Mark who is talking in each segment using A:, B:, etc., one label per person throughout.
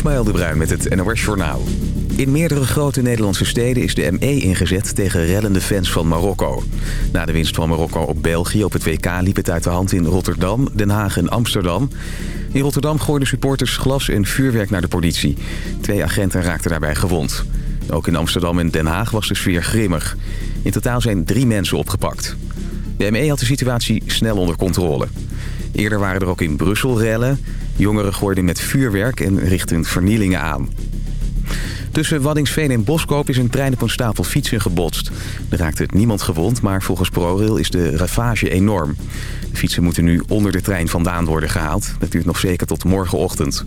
A: Ismaël de Bruin met het NOS Journaal. In meerdere grote Nederlandse steden is de ME ingezet tegen rellende fans van Marokko. Na de winst van Marokko op België op het WK liep het uit de hand in Rotterdam, Den Haag en Amsterdam. In Rotterdam gooiden supporters glas en vuurwerk naar de politie. Twee agenten raakten daarbij gewond. Ook in Amsterdam en Den Haag was de sfeer grimmig. In totaal zijn drie mensen opgepakt. De ME had de situatie snel onder controle. Eerder waren er ook in Brussel rellen. Jongeren gooiden met vuurwerk en richtten vernielingen aan. Tussen Waddingsveen en Boskoop is een trein op een stapel fietsen gebotst. Er raakte het niemand gewond, maar volgens ProRail is de ravage enorm. De fietsen moeten nu onder de trein vandaan worden gehaald. Dat duurt nog zeker tot morgenochtend.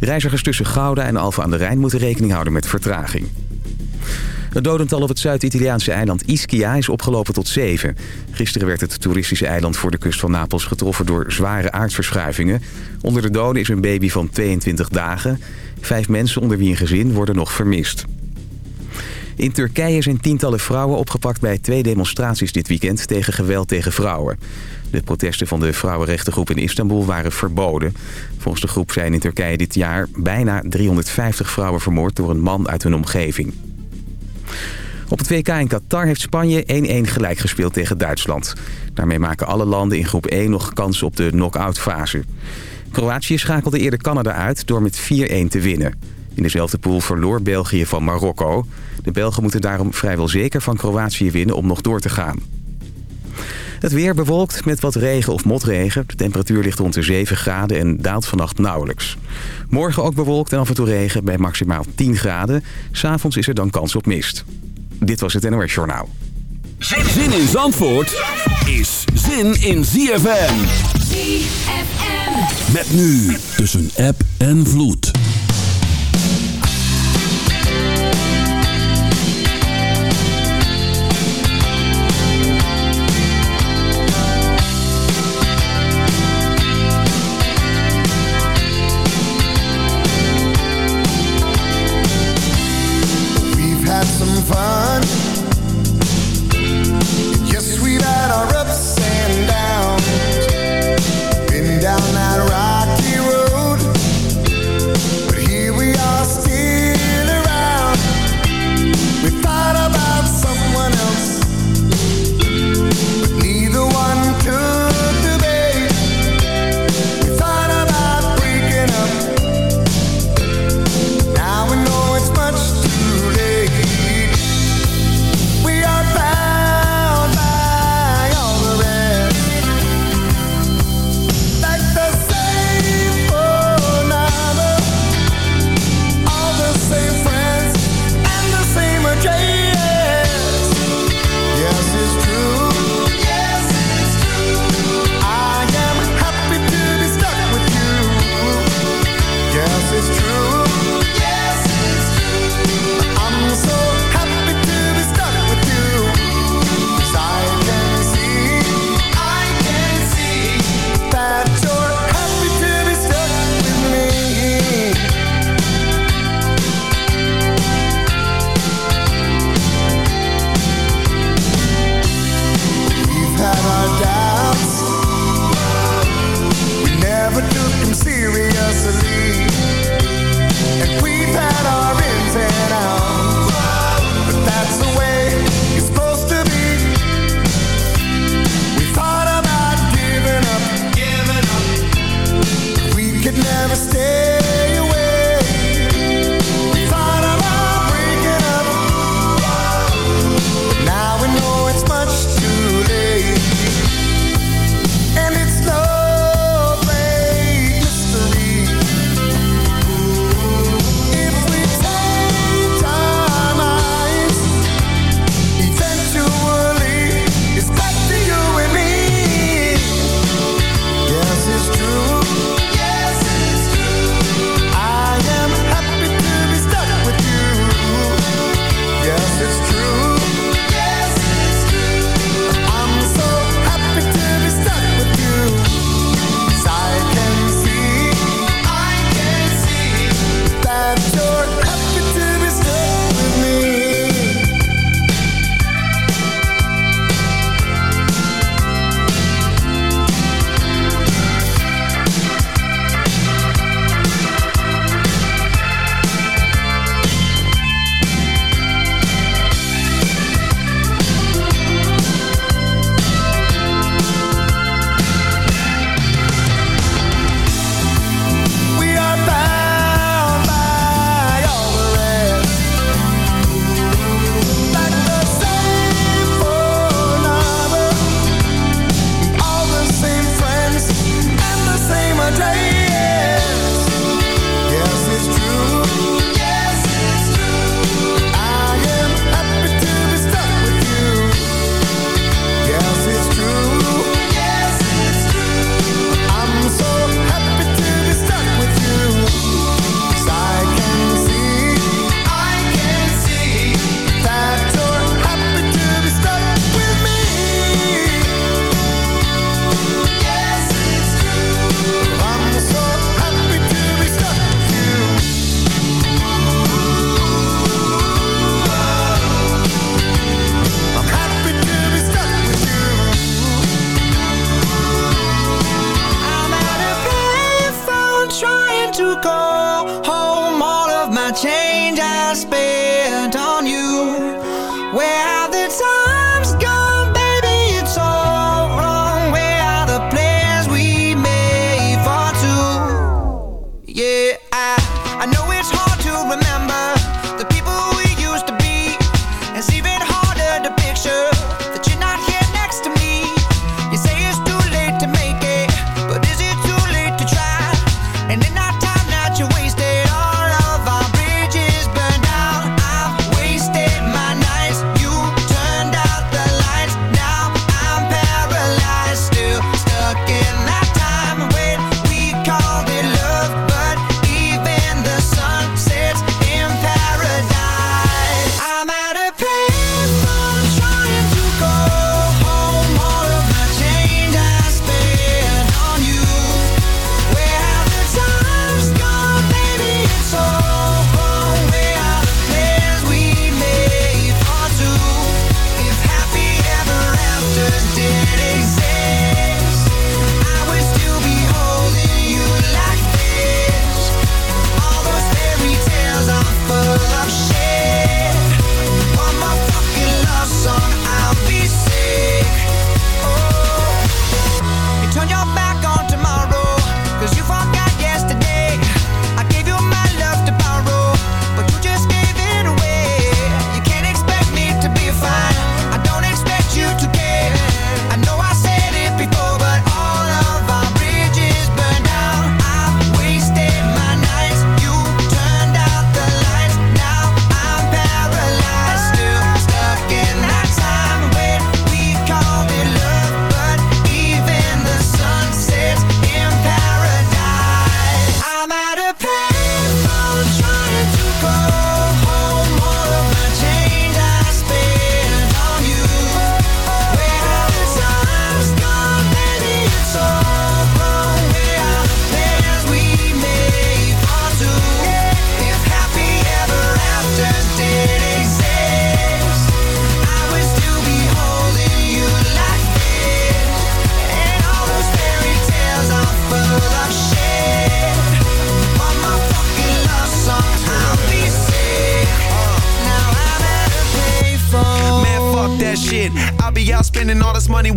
A: Reizigers tussen Gouda en Alphen aan de Rijn moeten rekening houden met vertraging. Het dodental op het Zuid-Italiaanse eiland Ischia is opgelopen tot 7. Gisteren werd het toeristische eiland voor de kust van Napels getroffen door zware aardverschuivingen. Onder de doden is een baby van 22 dagen. Vijf mensen onder wie een gezin worden nog vermist. In Turkije zijn tientallen vrouwen opgepakt bij twee demonstraties dit weekend tegen geweld tegen vrouwen. De protesten van de vrouwenrechtengroep in Istanbul waren verboden. Volgens de groep zijn in Turkije dit jaar bijna 350 vrouwen vermoord door een man uit hun omgeving. Op het WK in Qatar heeft Spanje 1-1 gelijk gespeeld tegen Duitsland. Daarmee maken alle landen in groep 1 nog kans op de knock-out fase. Kroatië schakelde eerder Canada uit door met 4-1 te winnen. In dezelfde pool verloor België van Marokko. De Belgen moeten daarom vrijwel zeker van Kroatië winnen om nog door te gaan. Het weer bewolkt met wat regen of motregen. De temperatuur ligt rond de 7 graden en daalt vannacht nauwelijks. Morgen ook bewolkt en af en toe regen bij maximaal 10 graden. S'avonds is er dan kans op mist. Dit was het NOS Journaal.
B: Zin in Zandvoort is zin in ZFM.
C: ZFM.
B: Met nu tussen app en vloed.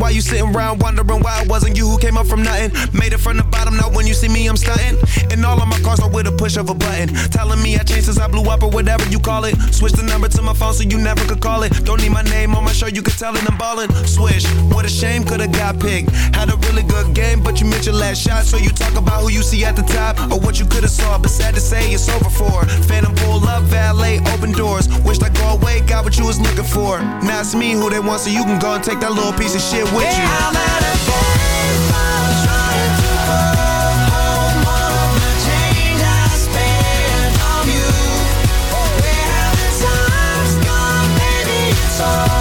D: why you sitting around wondering why it wasn't you who came up from nothing. Made it from the bottom, now when you see me, I'm stunting. And all of my cars are with a push of a button. Telling me I changed since I blew up or whatever you call it. Switch the number to my phone so you never could call it. Don't need my you can tell that I'm ballin'. Swish, what a shame, could've got picked. Had a really good game, but you missed your last shot. So you talk about who you see at the top or what you could've saw. But sad to say, it's over for. Phantom pull up, valet, open doors. Wished I go away, got what you was looking for. Now it's me who they want,
C: so you can go and take that little piece of shit with you.
D: I'm at a trying to. Oh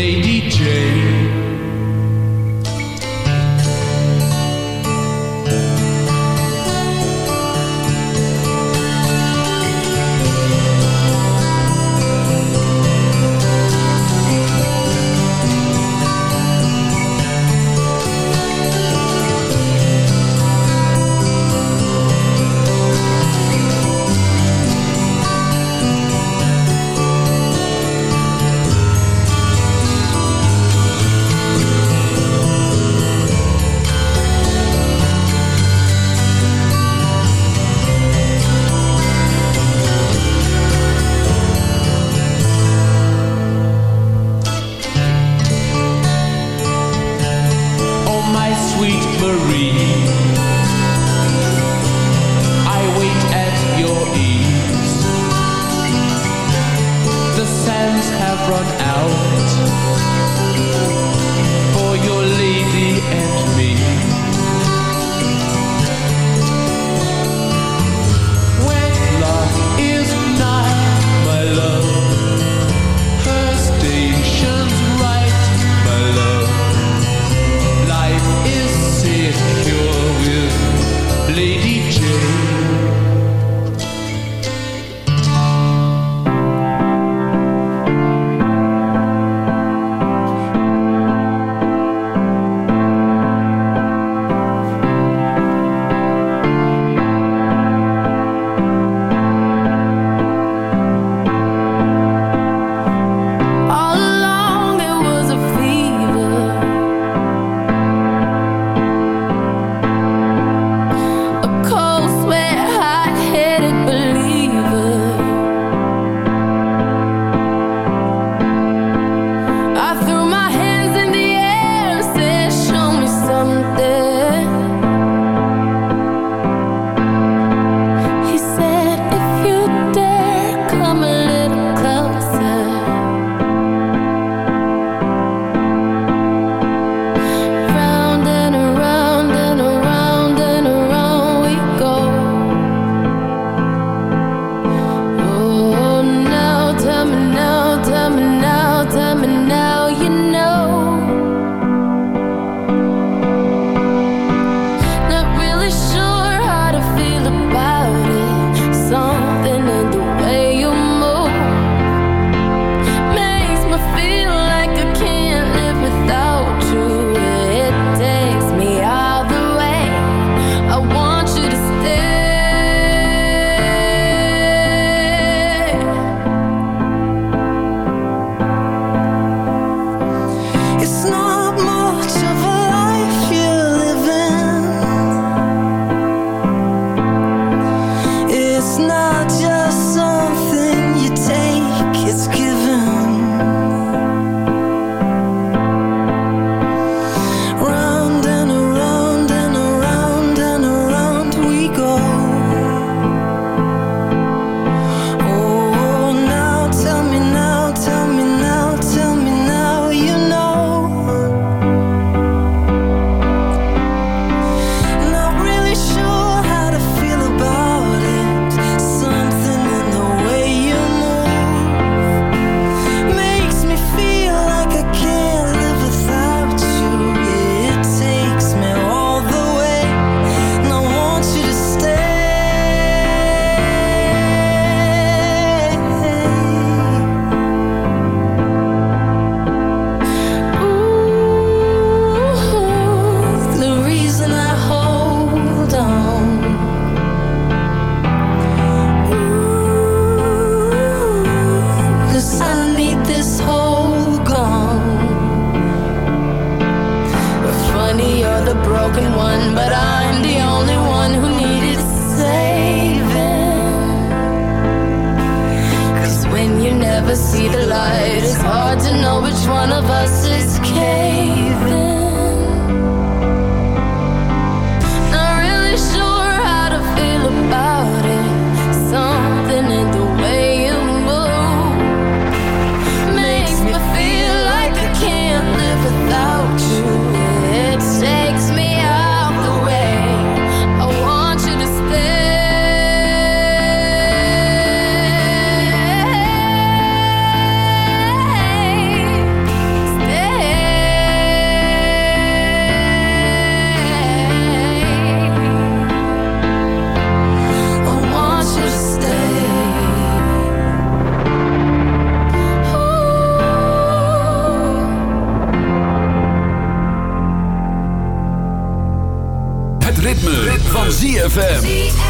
E: Lady Jane.
F: you.
D: ZFM.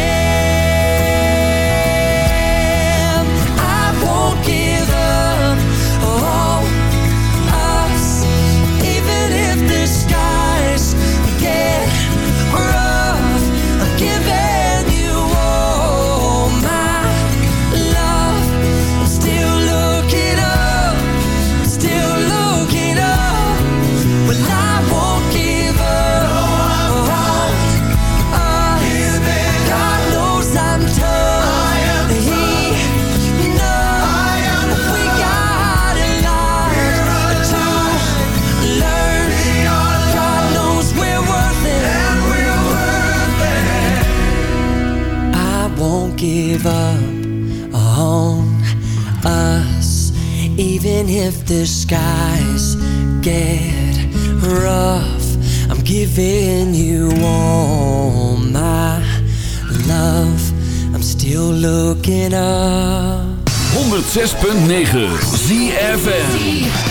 G: Even if the skies get rough. I'm giving you all my love. I'm still looking up.
B: 106.9 ZFN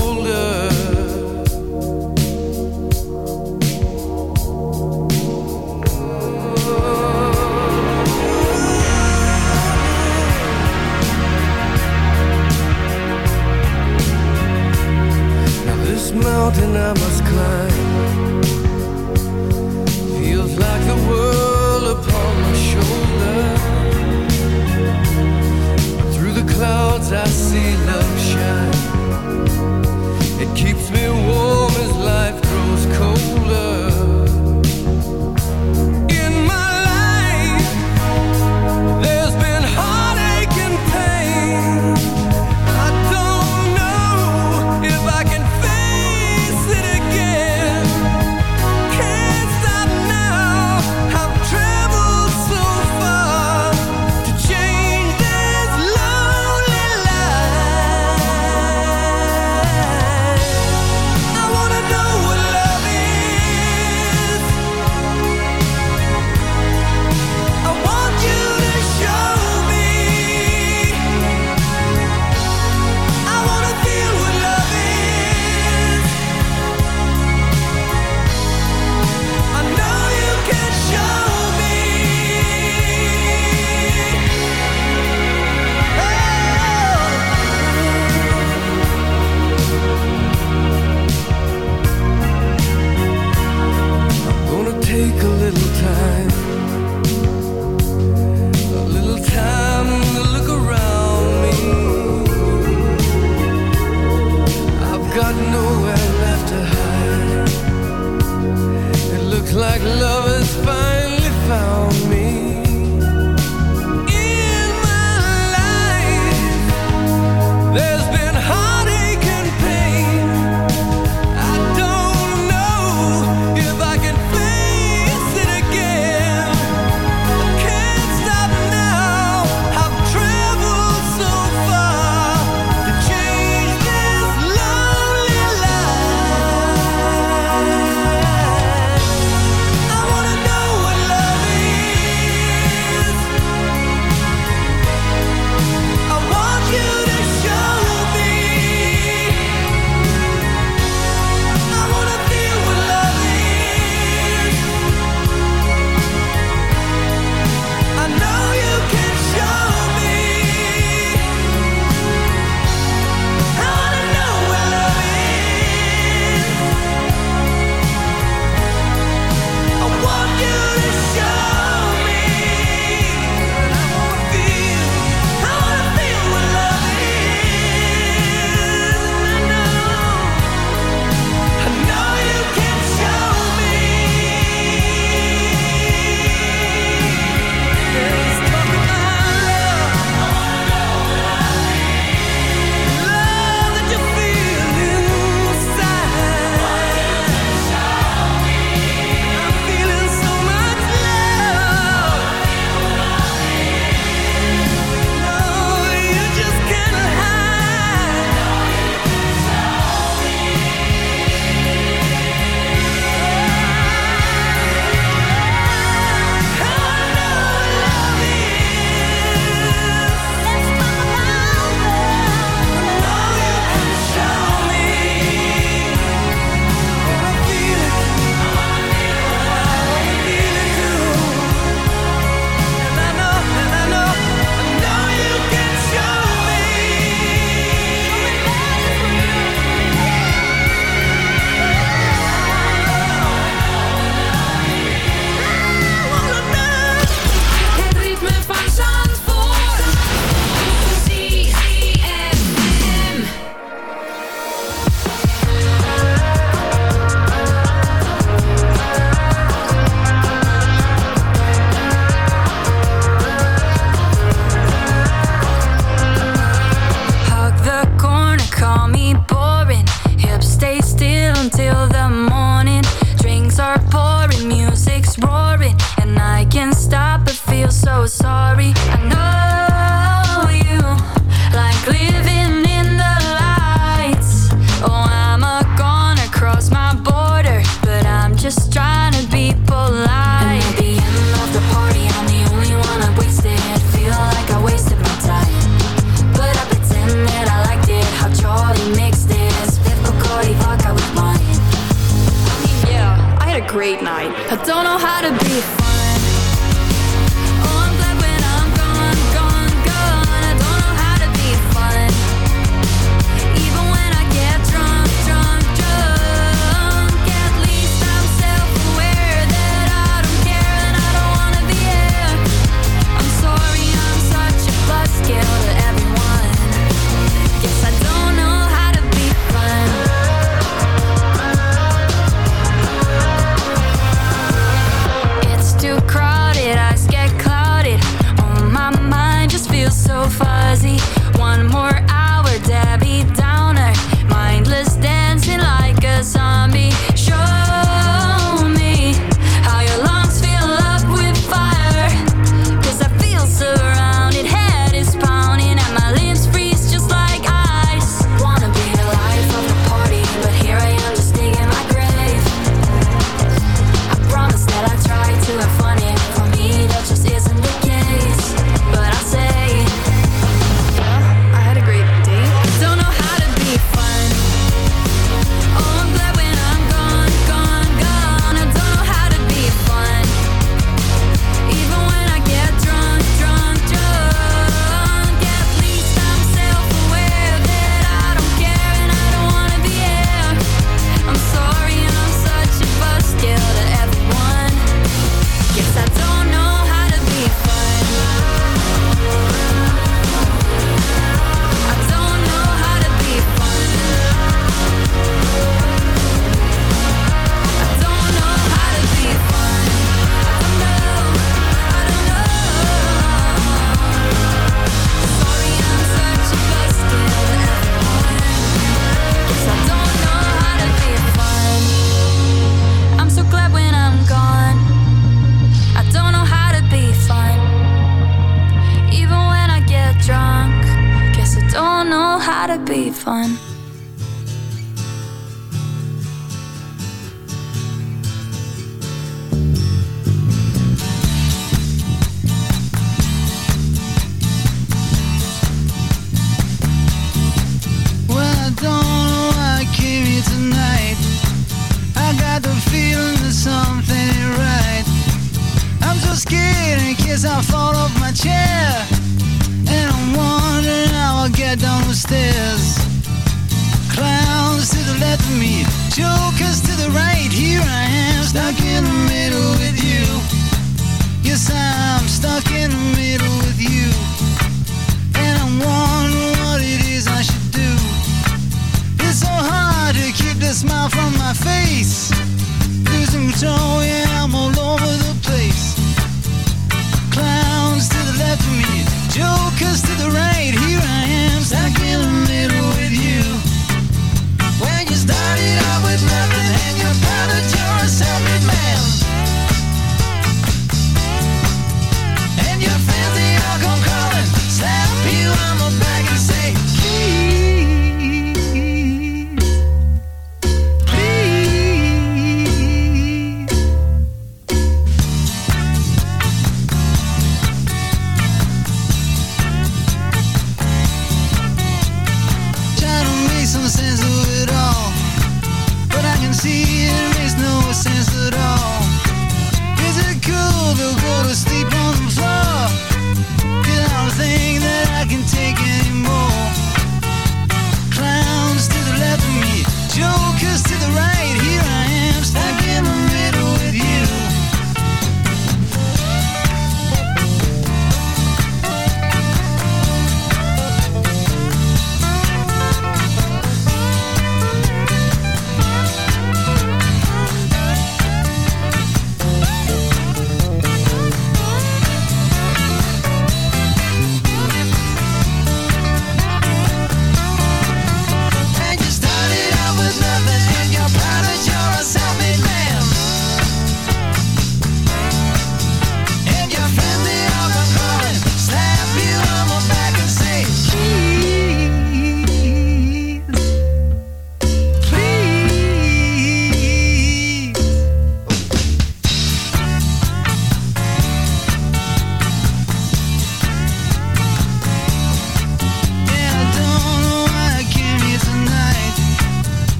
H: Gotta be fun.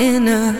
H: Not